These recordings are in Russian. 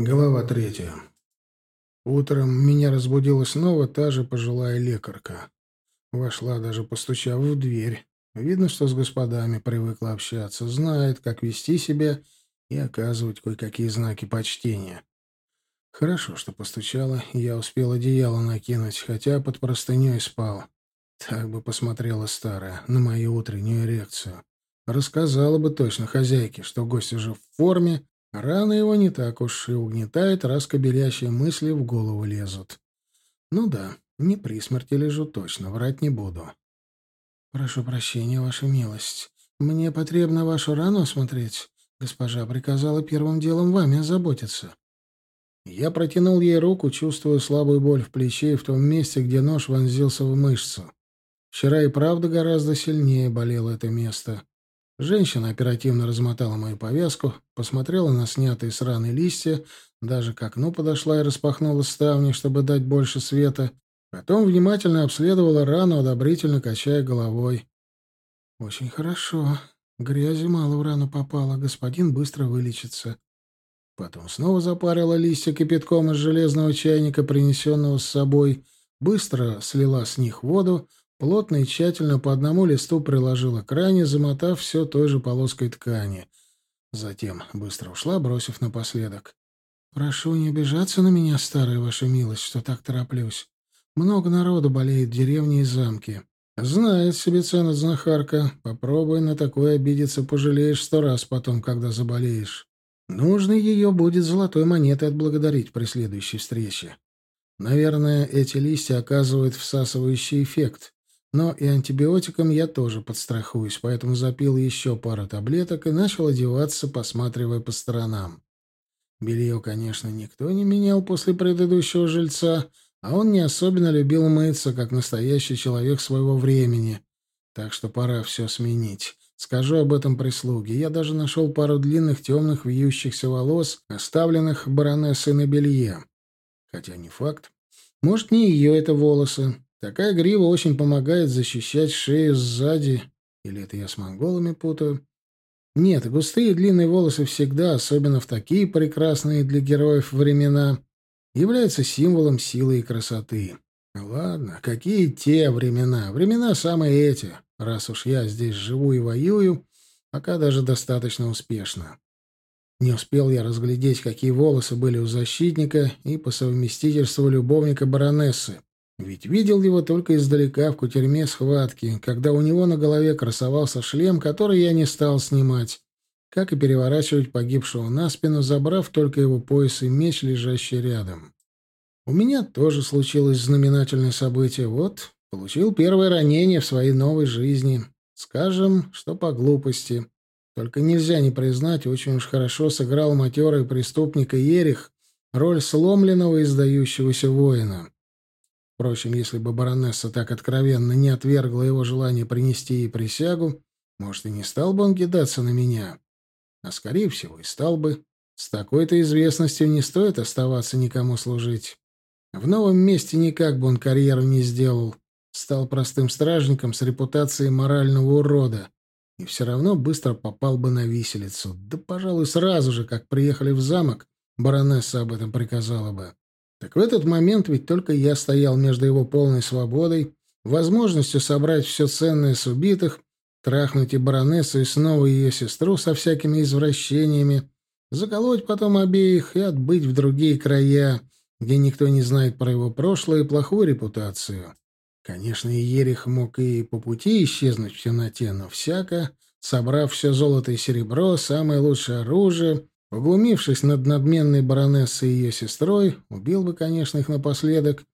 Глава третья. Утром меня разбудила снова та же пожилая лекарка. Вошла, даже постучав в дверь. Видно, что с господами привыкла общаться, знает, как вести себя и оказывать кое-какие знаки почтения. Хорошо, что постучала, я успел одеяло накинуть, хотя под простыней спал. Так бы посмотрела старая на мою утреннюю эрекцию. Рассказала бы точно хозяйке, что гость уже в форме, Рана его не так уж и угнетает, раз кобелящие мысли в голову лезут. Ну да, не при смерти лежу точно, врать не буду. Прошу прощения, ваша милость. Мне потребно вашу рану осмотреть. Госпожа приказала первым делом вами озаботиться. Я протянул ей руку, чувствуя слабую боль в плече и в том месте, где нож вонзился в мышцу. Вчера и правда гораздо сильнее болело это место. Женщина оперативно размотала мою повязку, посмотрела на снятые с раны листья, даже к окну подошла и распахнула ставни, чтобы дать больше света. Потом внимательно обследовала рану, одобрительно качая головой. «Очень хорошо. Грязи мало в рану попало. Господин быстро вылечится». Потом снова запарила листья кипятком из железного чайника, принесенного с собой, быстро слила с них воду, Плотно и тщательно по одному листу приложила к ране, замотав все той же полоской ткани. Затем быстро ушла, бросив напоследок. «Прошу не обижаться на меня, старая ваша милость, что так тороплюсь. Много народу болеет в деревне и замке. Знает себе цену знахарка. Попробуй на такое обидеться, пожалеешь сто раз потом, когда заболеешь. Нужно ее будет золотой монетой отблагодарить при следующей встрече. Наверное, эти листья оказывают всасывающий эффект. Но и антибиотиком я тоже подстрахуюсь, поэтому запил еще пару таблеток и начал одеваться, посматривая по сторонам. Белье, конечно, никто не менял после предыдущего жильца, а он не особенно любил мыться, как настоящий человек своего времени. Так что пора все сменить. Скажу об этом прислуге. Я даже нашел пару длинных темных вьющихся волос, оставленных баронессой на белье. Хотя не факт. Может, не ее это волосы. Такая грива очень помогает защищать шею сзади. Или это я с монголами путаю? Нет, густые длинные волосы всегда, особенно в такие прекрасные для героев времена, являются символом силы и красоты. Ладно, какие те времена? Времена самые эти, раз уж я здесь живу и воюю, пока даже достаточно успешно. Не успел я разглядеть, какие волосы были у защитника и по совместительству любовника баронессы. Ведь видел его только издалека в кутерьме схватки, когда у него на голове красовался шлем, который я не стал снимать, как и переворачивать погибшего на спину, забрав только его пояс и меч, лежащий рядом. У меня тоже случилось знаменательное событие. Вот, получил первое ранение в своей новой жизни. Скажем, что по глупости. Только нельзя не признать, очень уж хорошо сыграл матерый преступник Ерих роль сломленного и сдающегося воина. Впрочем, если бы баронесса так откровенно не отвергла его желание принести ей присягу, может, и не стал бы он кидаться на меня. А, скорее всего, и стал бы. С такой-то известностью не стоит оставаться никому служить. В новом месте никак бы он карьеру не сделал. Стал простым стражником с репутацией морального урода. И все равно быстро попал бы на виселицу. Да, пожалуй, сразу же, как приехали в замок, баронесса об этом приказала бы. Так в этот момент ведь только я стоял между его полной свободой, возможностью собрать все ценное с убитых, трахнуть и баронессу, и снова ее сестру со всякими извращениями, заколоть потом обеих и отбыть в другие края, где никто не знает про его прошлое и плохую репутацию. Конечно, и Ерих мог и по пути исчезнуть в темноте, но всяко, собрав все золото и серебро, самое лучшее оружие, Поглумившись над надменной баронессой и ее сестрой, убил бы, конечно, их напоследок,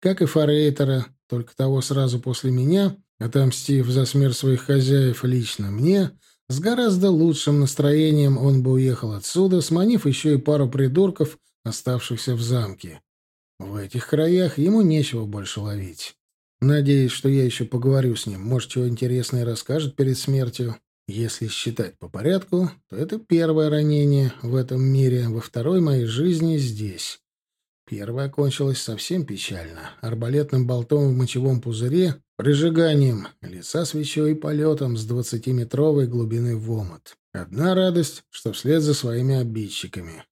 как и Форейтера, только того сразу после меня, отомстив за смерть своих хозяев лично мне, с гораздо лучшим настроением он бы уехал отсюда, сманив еще и пару придурков, оставшихся в замке. В этих краях ему нечего больше ловить. Надеюсь, что я еще поговорю с ним. Может, чего интересное расскажет перед смертью. Если считать по порядку, то это первое ранение в этом мире, во второй моей жизни здесь. Первое кончилось совсем печально. Арбалетным болтом в мочевом пузыре, прижиганием лица свечой и полетом с двадцатиметровой глубины в омут. Одна радость, что вслед за своими обидчиками.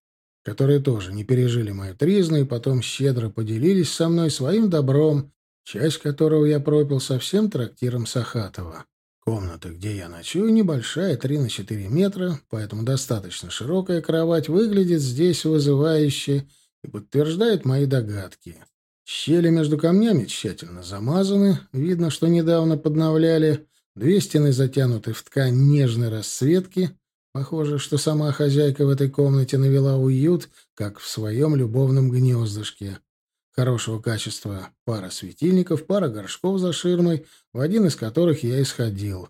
которые тоже не пережили мою тризну и потом щедро поделились со мной своим добром, часть которого я пропил со всем трактиром Сахатова. Комната, где я ночую, небольшая, 3 на 4 метра, поэтому достаточно широкая кровать выглядит здесь вызывающе и подтверждает мои догадки. Щели между камнями тщательно замазаны, видно, что недавно подновляли, две стены затянуты в ткань нежной расцветки, похоже, что сама хозяйка в этой комнате навела уют, как в своем любовном гнездышке. Хорошего качества пара светильников, пара горшков за ширмой, в один из которых я исходил.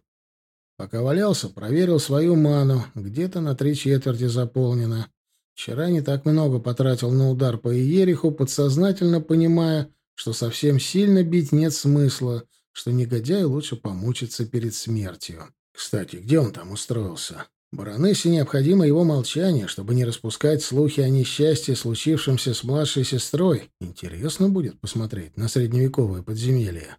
Пока валялся, проверил свою ману, где-то на три четверти заполнена. Вчера не так много потратил на удар по Иериху, подсознательно понимая, что совсем сильно бить нет смысла, что негодяю лучше помучиться перед смертью. Кстати, где он там устроился? Баронессе необходимо его молчание, чтобы не распускать слухи о несчастье, случившемся с младшей сестрой. Интересно будет посмотреть на средневековое подземелье.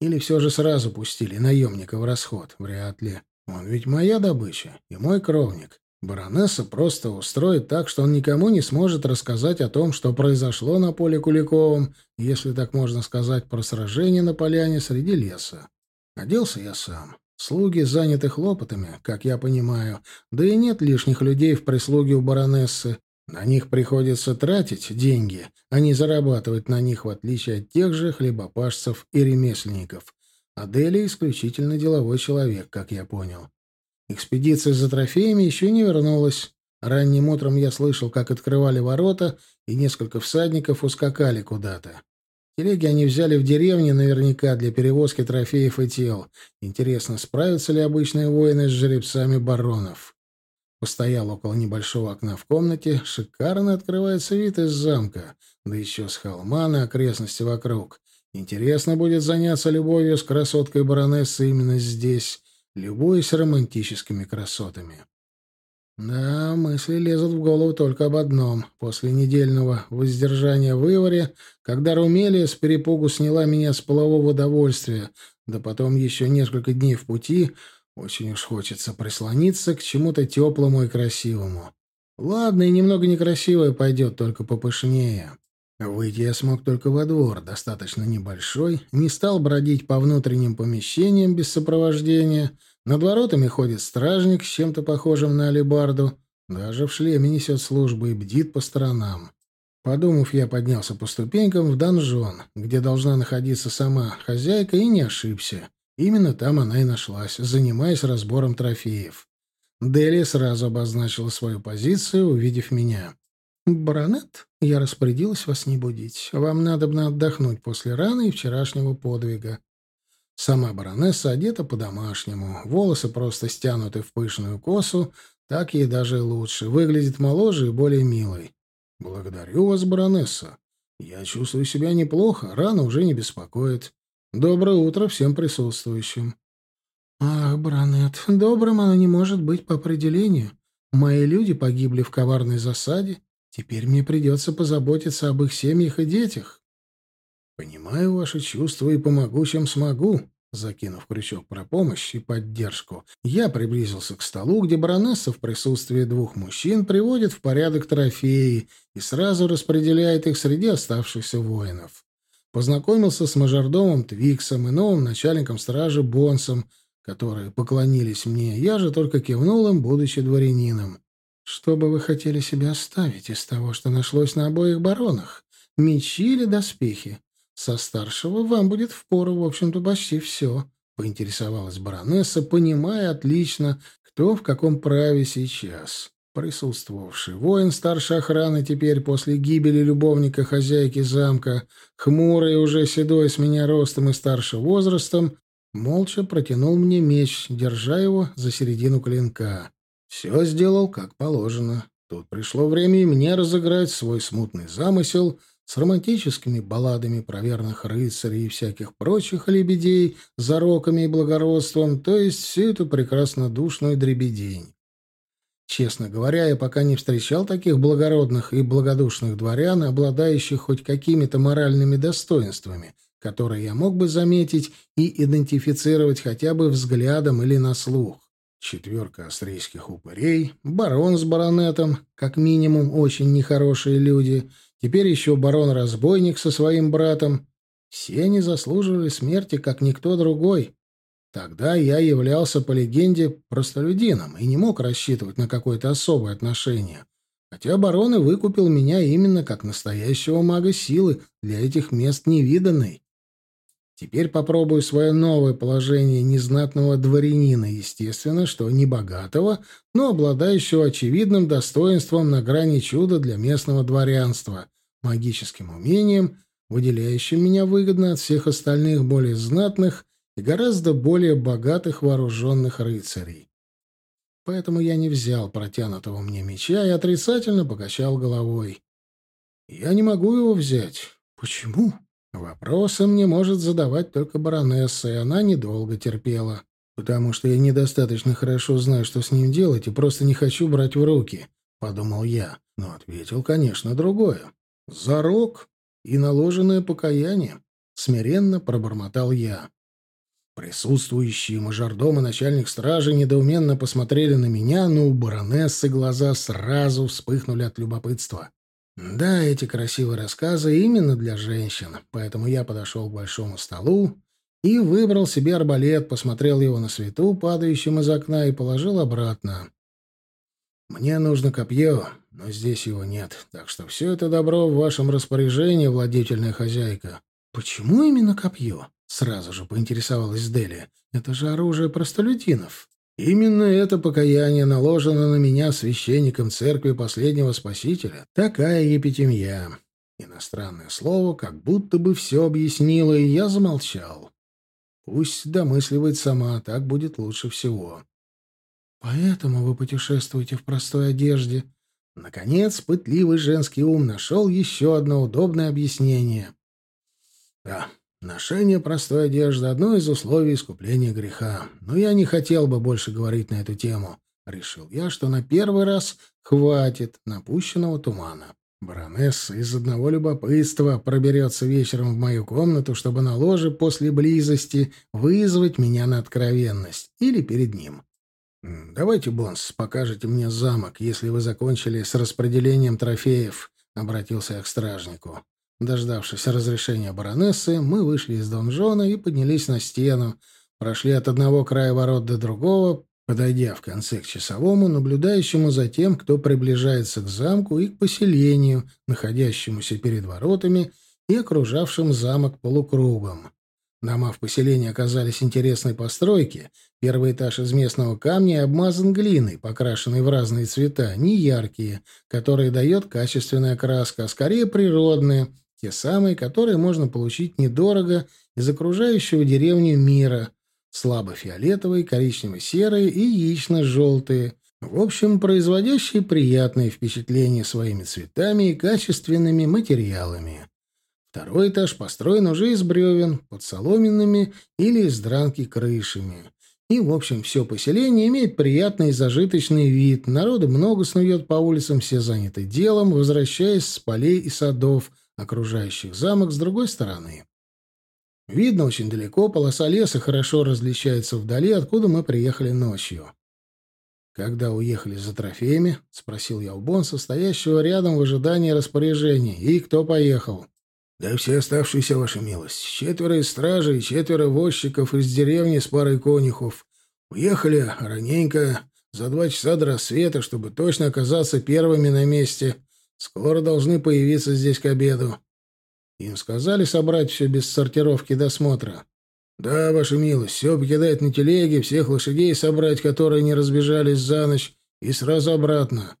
Или все же сразу пустили наемника в расход? Вряд ли. Он ведь моя добыча и мой кровник. Баронесса просто устроит так, что он никому не сможет рассказать о том, что произошло на поле Куликовом, если так можно сказать, про сражение на поляне среди леса. Оделся я сам. Слуги заняты хлопотами, как я понимаю, да и нет лишних людей в прислуге у баронессы. На них приходится тратить деньги, а не зарабатывать на них, в отличие от тех же хлебопашцев и ремесленников. Аделия исключительно деловой человек, как я понял. Экспедиция за трофеями еще не вернулась. Ранним утром я слышал, как открывали ворота, и несколько всадников ускакали куда-то. Телеги они взяли в деревне наверняка для перевозки трофеев и тел. Интересно, справятся ли обычные воины с жеребцами баронов? Постоял около небольшого окна в комнате. Шикарно открывается вид из замка. Да еще с холма на окрестности вокруг. Интересно будет заняться любовью с красоткой баронессы именно здесь, любуясь романтическими красотами. Да, мысли лезут в голову только об одном. После недельного воздержания в Иваре, когда Румелия с перепугу сняла меня с полового удовольствия, да потом еще несколько дней в пути, очень уж хочется прислониться к чему-то теплому и красивому. Ладно, и немного некрасивое пойдет, только попышнее. Выйти я смог только во двор, достаточно небольшой, не стал бродить по внутренним помещениям без сопровождения — над воротами ходит стражник с чем-то похожим на алебарду. Даже в шлеме несет службу и бдит по сторонам. Подумав, я поднялся по ступенькам в донжон, где должна находиться сама хозяйка, и не ошибся. Именно там она и нашлась, занимаясь разбором трофеев. Дели сразу обозначила свою позицию, увидев меня. «Баронет, я распорядилась вас не будить. Вам надо бы отдохнуть после раны и вчерашнего подвига. Сама баронесса одета по-домашнему, волосы просто стянуты в пышную косу, так ей даже лучше, выглядит моложе и более милой. «Благодарю вас, баронесса. Я чувствую себя неплохо, рана уже не беспокоит. Доброе утро всем присутствующим». «Ах, баронет, добрым оно не может быть по определению. Мои люди погибли в коварной засаде. Теперь мне придется позаботиться об их семьях и детях». «Понимаю ваши чувства и помогу, чем смогу», Закинув крючок про помощь и поддержку, я приблизился к столу, где баронесса в присутствии двух мужчин приводит в порядок трофеи и сразу распределяет их среди оставшихся воинов. Познакомился с мажордомом Твиксом и новым начальником стражи Бонсом, которые поклонились мне, я же только кивнул им, будучи дворянином. «Что бы вы хотели себе оставить из того, что нашлось на обоих баронах? Мечи или доспехи?» Со старшего вам будет впору, в общем-то, почти все, — поинтересовалась баронесса, понимая отлично, кто в каком праве сейчас. Присутствовавший воин старшей охраны теперь после гибели любовника хозяйки замка, хмурый уже седой с меня ростом и старше возрастом, молча протянул мне меч, держа его за середину клинка. Все сделал как положено. Тут пришло время и мне разыграть свой смутный замысел — с романтическими балладами про верных рыцарей и всяких прочих лебедей, зароками и благородством, то есть всю эту прекраснодушную дребедень. Честно говоря, я пока не встречал таких благородных и благодушных дворян, обладающих хоть какими-то моральными достоинствами, которые я мог бы заметить и идентифицировать хотя бы взглядом или на слух. четверка австрийских упырей, барон с баронетом, как минимум очень нехорошие люди, теперь еще барон-разбойник со своим братом. Все они заслуживали смерти, как никто другой. Тогда я являлся, по легенде, простолюдином и не мог рассчитывать на какое-то особое отношение. Хотя барон и выкупил меня именно как настоящего мага силы для этих мест невиданной. Теперь попробую свое новое положение незнатного дворянина, естественно, что не богатого, но обладающего очевидным достоинством на грани чуда для местного дворянства, магическим умением, выделяющим меня выгодно от всех остальных более знатных и гораздо более богатых вооруженных рыцарей. Поэтому я не взял протянутого мне меча и отрицательно покачал головой. Я не могу его взять. Почему? Вопросы мне может задавать только баронесса, и она недолго терпела. «Потому что я недостаточно хорошо знаю, что с ним делать, и просто не хочу брать в руки», — подумал я. Но ответил, конечно, другое. «Зарок и наложенное покаяние», — смиренно пробормотал я. Присутствующие мажордом и начальник стражи недоуменно посмотрели на меня, но у баронессы глаза сразу вспыхнули от любопытства. Да, эти красивые рассказы именно для женщин, поэтому я подошел к большому столу и выбрал себе арбалет, посмотрел его на свету, падающем из окна, и положил обратно. Мне нужно копье, но здесь его нет, так что все это добро в вашем распоряжении, владетельная хозяйка. Почему именно копье? Сразу же поинтересовалась Дели. Это же оружие простолюдинов. Именно это покаяние наложено на меня священником церкви последнего Спасителя. Такая епитемья. Иностранное слово как будто бы все объяснило, и я замолчал. Пусть домысливает сама, так будет лучше всего. Поэтому вы путешествуете в простой одежде. Наконец, пытливый женский ум нашел еще одно удобное объяснение. Да, Ношение простой одежды — одно из условий искупления греха. Но я не хотел бы больше говорить на эту тему. Решил я, что на первый раз хватит напущенного тумана. Баронесса из одного любопытства проберется вечером в мою комнату, чтобы на ложе после близости вызвать меня на откровенность. Или перед ним. «Давайте, Бонс, покажете мне замок, если вы закончили с распределением трофеев», — обратился я к стражнику. Дождавшись разрешения баронессы, мы вышли из донжона и поднялись на стену, прошли от одного края ворот до другого, подойдя в конце к часовому, наблюдающему за тем, кто приближается к замку и к поселению, находящемуся перед воротами и окружавшим замок полукругом. Дома в поселении оказались интересной постройки. Первый этаж из местного камня обмазан глиной, покрашенной в разные цвета, не яркие, которые дает качественная краска, а скорее природная — те самые, которые можно получить недорого из окружающего деревню мира. Слабо-фиолетовые, коричнево-серые и яично-желтые. В общем, производящие приятные впечатления своими цветами и качественными материалами. Второй этаж построен уже из бревен, под соломенными или из дранки крышами. И, в общем, все поселение имеет приятный и зажиточный вид. Народу много снует по улицам, все заняты делом, возвращаясь с полей и садов – окружающих замок с другой стороны. Видно очень далеко, полоса леса хорошо различается вдали, откуда мы приехали ночью. «Когда уехали за трофеями?» — спросил я у Бонса, стоящего рядом в ожидании распоряжений. «И кто поехал?» «Да все оставшиеся, ваша милость. Четверо из стражи и четверо возчиков из деревни с парой конюхов. Уехали раненько, за два часа до рассвета, чтобы точно оказаться первыми на месте. Скоро должны появиться здесь к обеду. Им сказали собрать все без сортировки досмотра. Да, ваша милость, все покидать на телеге, всех лошадей собрать, которые не разбежались за ночь, и сразу обратно.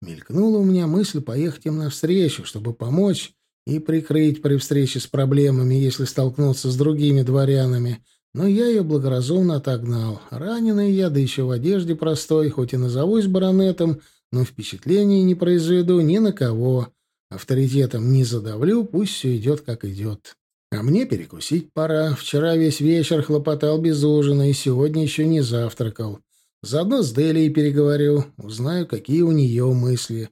Мелькнула у меня мысль поехать им навстречу, чтобы помочь и прикрыть при встрече с проблемами, если столкнуться с другими дворянами. Но я ее благоразумно отогнал. Раненый я, да еще в одежде простой, хоть и назовусь баронетом, но впечатления не произведу ни на кого. Авторитетом не задавлю, пусть все идет, как идет. А мне перекусить пора. Вчера весь вечер хлопотал без ужина, и сегодня еще не завтракал. Заодно с Делией переговорю, узнаю, какие у нее мысли.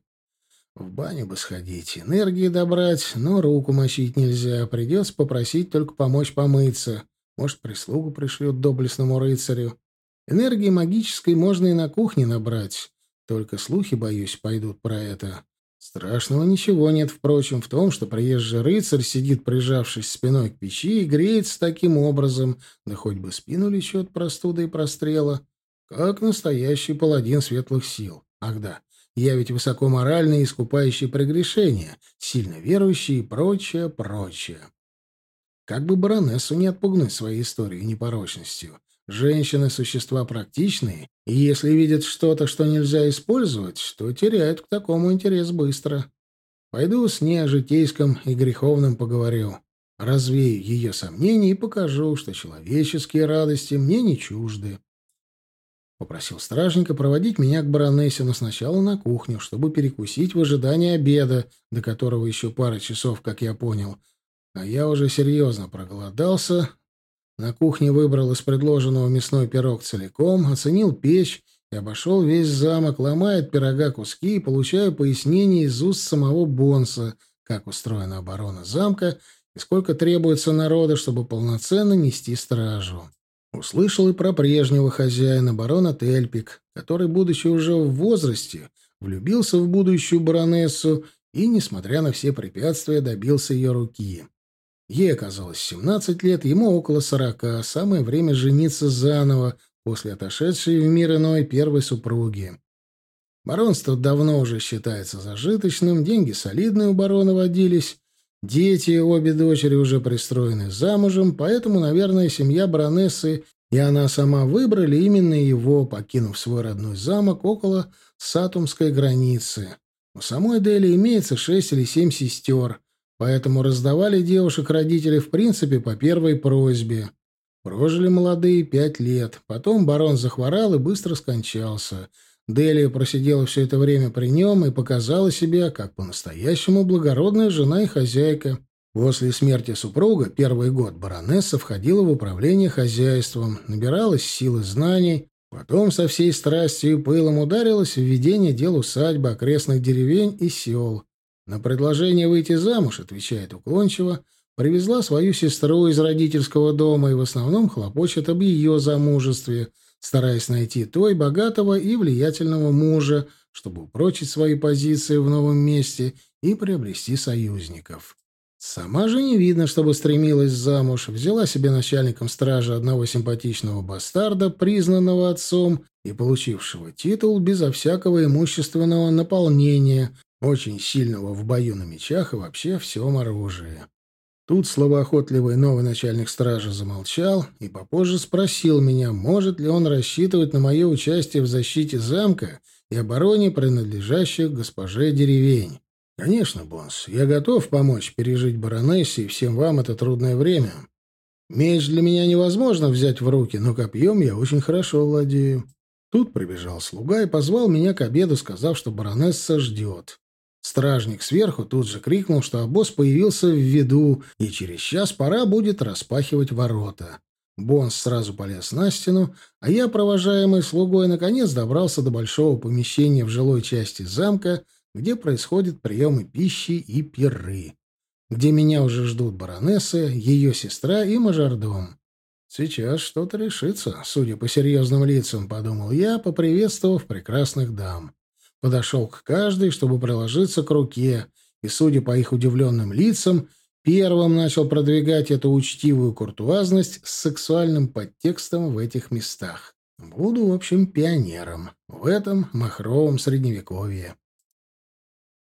В баню бы сходить, энергии добрать, но руку мочить нельзя. Придется попросить только помочь помыться. Может, прислугу пришлют доблестному рыцарю. Энергии магической можно и на кухне набрать. Только слухи, боюсь, пойдут про это. Страшного ничего нет, впрочем, в том, что приезжий рыцарь сидит, прижавшись спиной к печи, и греется таким образом, да хоть бы спину лечет простуда и прострела, как настоящий паладин светлых сил. Ах да, я ведь высокоморальный, искупающий прегрешения, сильно верующий и прочее, прочее. Как бы баронессу не отпугнуть своей историей непорочностью. Женщины — существа практичные, и если видят что-то, что нельзя использовать, то теряют к такому интерес быстро. Пойду с ней о житейском и греховном поговорю. Развею ее сомнения и покажу, что человеческие радости мне не чужды. Попросил стражника проводить меня к баронессе, но сначала на кухню, чтобы перекусить в ожидании обеда, до которого еще пара часов, как я понял. А я уже серьезно проголодался, на кухне выбрал из предложенного мясной пирог целиком, оценил печь и обошел весь замок, ломая от пирога куски и получая пояснение из уст самого Бонса, как устроена оборона замка и сколько требуется народа, чтобы полноценно нести стражу. Услышал и про прежнего хозяина, барона Тельпик, который, будучи уже в возрасте, влюбился в будущую баронессу и, несмотря на все препятствия, добился ее руки. Ей оказалось 17 лет, ему около 40, самое время жениться заново после отошедшей в мир иной первой супруги. Баронство давно уже считается зажиточным, деньги солидные у барона водились, дети, обе дочери уже пристроены замужем, поэтому, наверное, семья баронессы и она сама выбрали именно его, покинув свой родной замок около Сатумской границы. У самой Дели имеется шесть или семь сестер — Поэтому раздавали девушек родители в принципе по первой просьбе. Прожили молодые пять лет. Потом барон захворал и быстро скончался. Делия просидела все это время при нем и показала себя как по-настоящему благородная жена и хозяйка. После смерти супруга первый год баронесса входила в управление хозяйством, набиралась силы знаний, потом со всей страстью и пылом ударилась в ведение дел усадьбы, окрестных деревень и сел. На предложение выйти замуж, отвечает уклончиво, привезла свою сестру из родительского дома и в основном хлопочет об ее замужестве, стараясь найти той богатого и влиятельного мужа, чтобы упрочить свои позиции в новом месте и приобрести союзников. Сама же не видно, чтобы стремилась замуж, взяла себе начальником стражи одного симпатичного бастарда, признанного отцом и получившего титул безо всякого имущественного наполнения, очень сильного в бою на мечах и вообще всем оружии. Тут словоохотливый новый начальник стражи замолчал и попозже спросил меня, может ли он рассчитывать на мое участие в защите замка и обороне принадлежащих госпоже деревень. Конечно, Бонс, я готов помочь пережить баронессе и всем вам это трудное время. Меч для меня невозможно взять в руки, но копьем я очень хорошо владею. Тут прибежал слуга и позвал меня к обеду, сказав, что баронесса ждет. Стражник сверху тут же крикнул, что обоз появился в виду, и через час пора будет распахивать ворота. Бонс сразу полез на стену, а я, провожаемый слугой, наконец добрался до большого помещения в жилой части замка, где происходят приемы пищи и пиры, где меня уже ждут баронесса, ее сестра и мажордом. Сейчас что-то решится, судя по серьезным лицам, подумал я, поприветствовав прекрасных дам подошел к каждой, чтобы приложиться к руке, и, судя по их удивленным лицам, первым начал продвигать эту учтивую куртуазность с сексуальным подтекстом в этих местах. Буду, в общем, пионером в этом махровом средневековье.